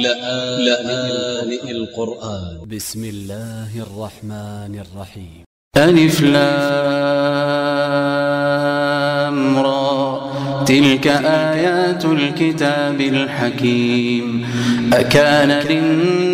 لآن القرآن. ب س م الله الرحمن الرحيم. ألف لام را. تلك آيات الكتاب الحكيم. أكان للناس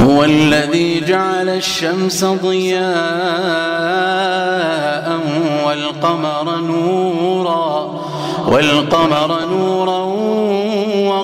هو الذي جعل الشمس ضياء والقمر نورا والقمر نورا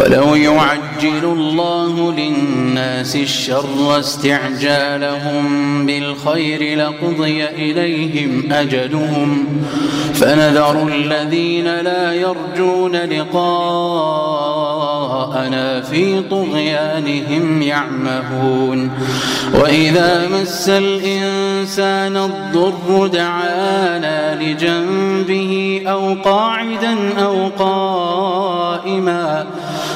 ولو يعجل الله للناس الشر استعجالهم بالخير لقضي إليهم أجلهم فنذر الذين لا يرجون لقاءنا في طغيانهم يعمهون وإذا مس الإنسان الضر دعانا لجنبه أو قاعدا أو قائما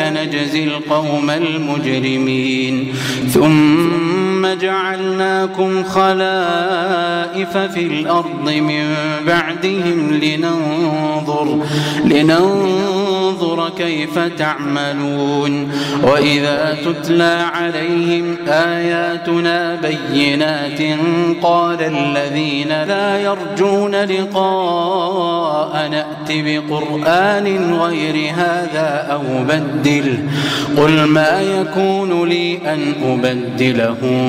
نجزي القوم المجرمين. ثم جعلناكم خلائف في الأرض من بعدهم لننظر لننظر كيف تعملون. وإذا تتلى عليهم آياتنا بينات قال الذين لا يرجون لقاء نأت بقرآن غير هذا أو بدل قل ما يكون لي أن أبدله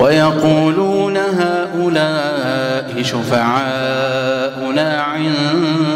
ويقولون هؤلاء شفعاؤنا عند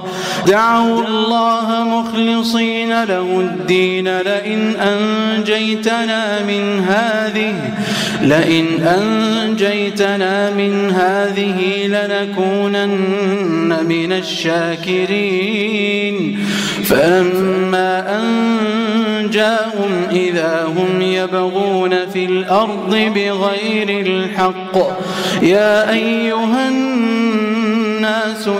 دعوا الله مخلصين له الدين لئن أنجيتنا من هذه لئن أنجيتنا من هذه لنكونن من الشاكرين. فلما أنجاهم إذا هم يبغون في الأرض بغير الحق يا أيها الناس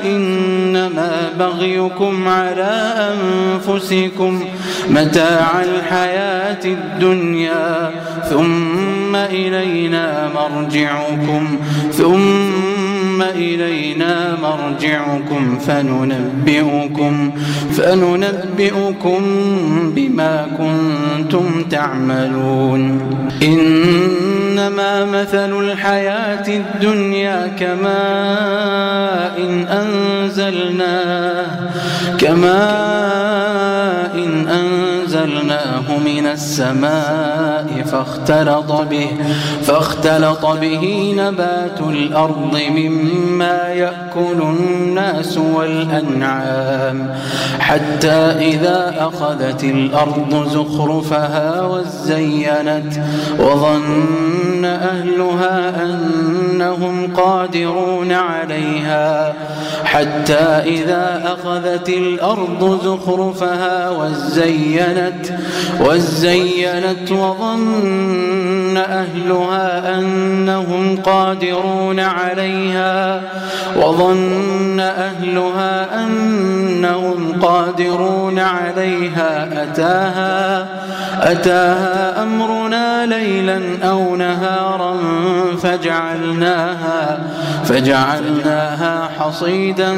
إنما بغيكم على أنفسكم متاع الحياة الدنيا ثم إلينا مرجعكم ثم إلينا مرجعكم فننبئكم فننبئكم بما كنتم تعملون. إنما مثل الحياة الدنيا كماء إن أنزلناه كماء إن أنزلناه من السماء فاختلط به فاختلط به نبات الأرض مما يأكل الناس والأنعام. حتى إذا أخذت الأرض زخرفها وزينت وظن أهلها أنهم قادرون عليها. حتى إذا أخذت الأرض زخرفها وزينت وظن أهلها أنهم قادرون عليها وظن أهلها أنهم قادرون عليها أتاها أتاها أمرنا ليلا أو نهارا فجعلناها فجعلناها حصيدا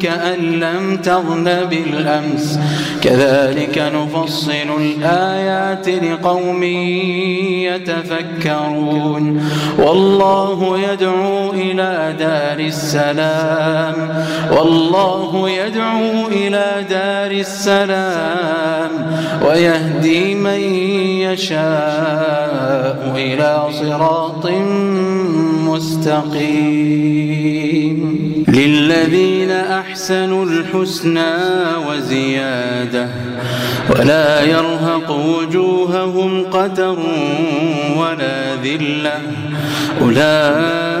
كأن لم تغن بالأمس. كذلك نفصل الآيات لقوم يتفكرون. والله يدعو إلى دار السلام. والله يدعو إلى دار السلام. ويهدي من يشاء إلى صراط مستقيم للذين أحسنوا الحسنى وزيادة ولا يرهق وجوههم قتر ولا ذلة. أولئك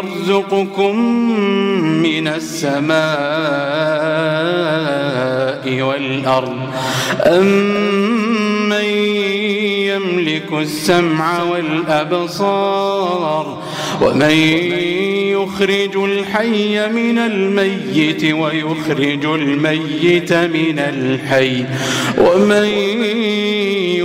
يرزقكم من السماء والأرض. أمن يملك السمع والأبصار؟ ومن يخرج الحي من الميت ويخرج الميت من الحي؟ ومن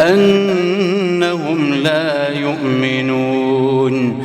أنهم لا يؤمنون.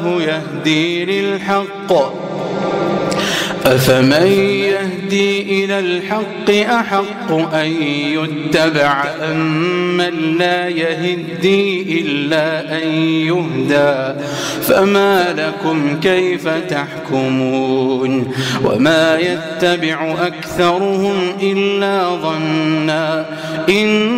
يهدي للحق. أفمن يهدي إلى الحق أحق أن يتبع أم من لا يهدي إلا أن يهدى؟ فما لكم كيف تحكمون؟ وما يتبع أكثرهم إلا ظنا. إن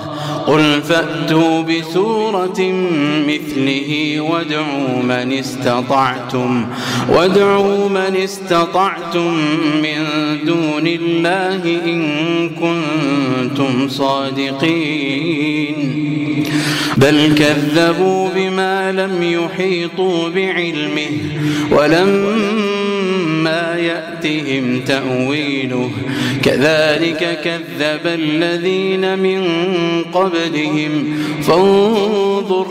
قل فأتوا بسورة مثله وادعوا من استطعتم وادعوا من استطعتم من دون الله إن كنتم صادقين. بل كذبوا بما لم يحيطوا بعلمه ولما يأتهم تأويله. كذلك كذب الذين من قبلهم. فانظر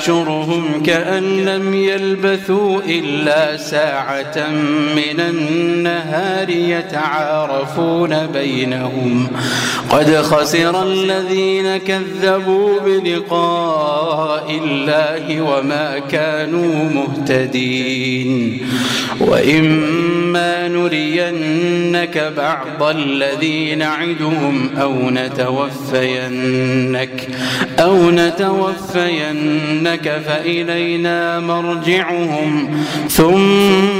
يحشرهم كأن لم يلبثوا إلا ساعة من النهار يتعارفون بينهم. قد خسر الذين كذبوا بلقاء الله وما كانوا مهتدين. وإما نرينك بعض الذي نعدهم أو نتوفينك أو نتوفينك فإلينا مرجعهم. ثم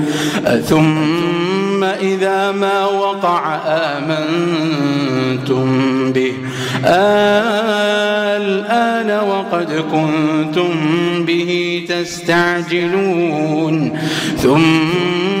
ثم إذا ما وقع آمنتم به. الآن وقد كنتم به تستعجلون. ثم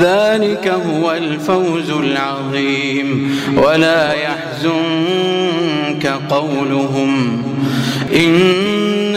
ذلك هو الفوز العظيم. ولا يحزنك قولهم إن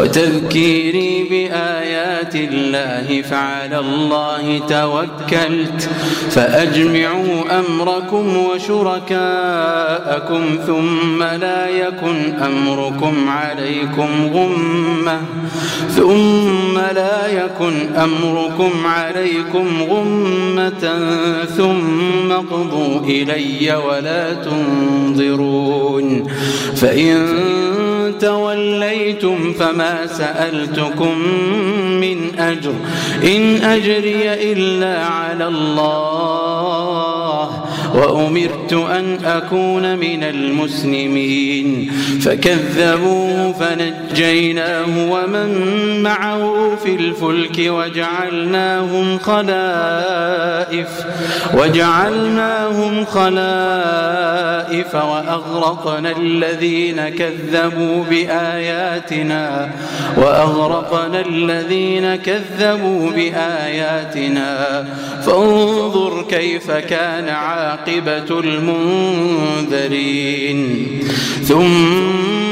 وتذكيري بآيات الله فعلى الله توكلت فأجمعوا أمركم وشركاءكم ثم لا يكن أمركم عليكم غمة ثم لا يكن أمركم عليكم غمة ثم قضوا إلي ولا تنظرون فإن توليتم فما سألتكم من أجر إن أجري إلا على الله. وأمرت أن أكون من المسلمين. فكذبوه فنجيناه ومن معه في الفلك وجعلناهم خلائف وجعلناهم خلائف وأغرقنا الذين كذبوا بآياتنا وأغرقنا الذين كذبوا بآياتنا. فانظر كيف كان عاقبة المنذرين. ثم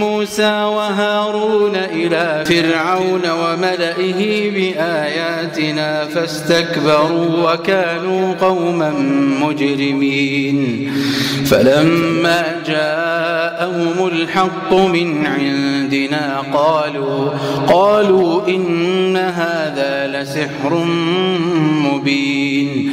موسى وهارون إلى فرعون وملئه بآياتنا فاستكبروا وكانوا قوما مجرمين. فلما جاءهم الحق من عندنا قالوا قالوا إن هذا لسحر مبين.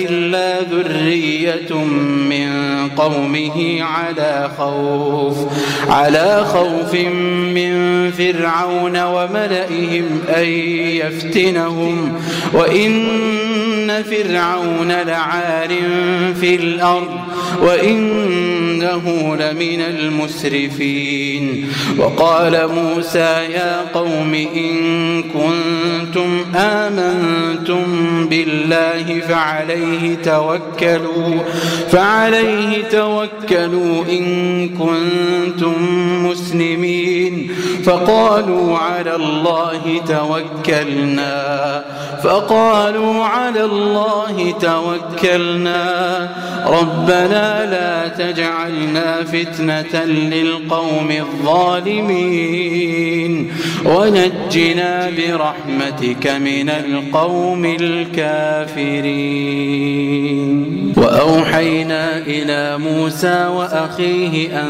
إلا ذرية من قومه على خوف على خوف من فرعون وملئهم أن يفتنهم. وإن فرعون لعال في الأرض وإنه لمن المسرفين. وقال موسى يا قوم إن كنتم آمنتم بالله فعليه توكلوا فعليه توكلوا إن كنتم مسلمين. فقالوا على الله توكلنا فقالوا على الله توكلنا. ربنا لا تجعلنا فتنة للقوم الظالمين. ونجنا برحمتك من القوم الكافرين. وأوحينا إلى موسى وأخيه أن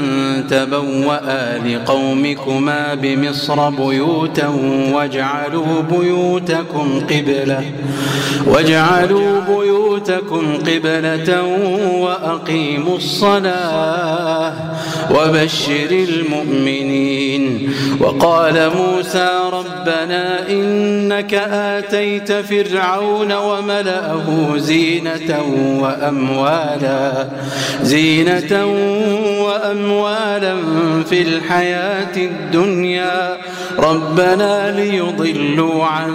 تبوأ لقومكما بمصر بيوتا واجعلوا بيوتكم قبلة واجعلوا بيوتكم قبلة وأقيموا الصلاة. وبشر المؤمنين. وقال موسى ربنا إنك آتيت فرعون وملأه زينة وأموالا زينة وأموالا في الحياة الدنيا. ربنا ليضلوا عن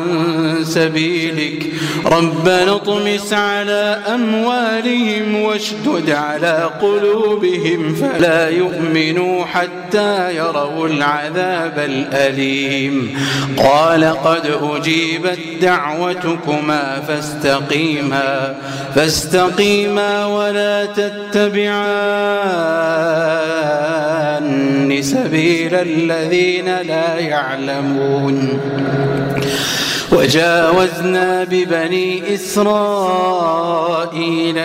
سبيلك. ربنا اطمس على أموالهم واشدد على قلوبهم. فلا يؤمنوا حتى يروا العذاب الأليم. قال قد أجيبت دعوتكما فاستقيما فاستقيما ولا تتبعان سبيل الذين لا يعلمون. وجاوزنا ببني إسرائيل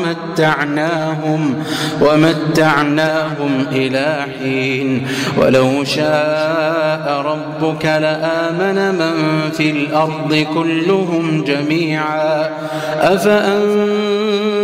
ومتعناهم ومتعناهم إلى حين. ولو شاء ربك لآمن من في الأرض كلهم جميعا. أفأنت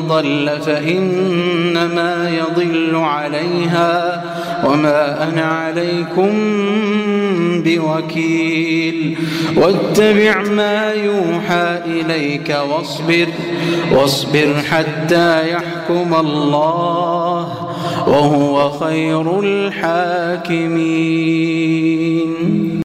ضل فإنما يضل عليها وما أنا عليكم بوكيل. واتبع ما يوحى إليك واصبر واصبر حتى يحكم الله وهو خير الحاكمين.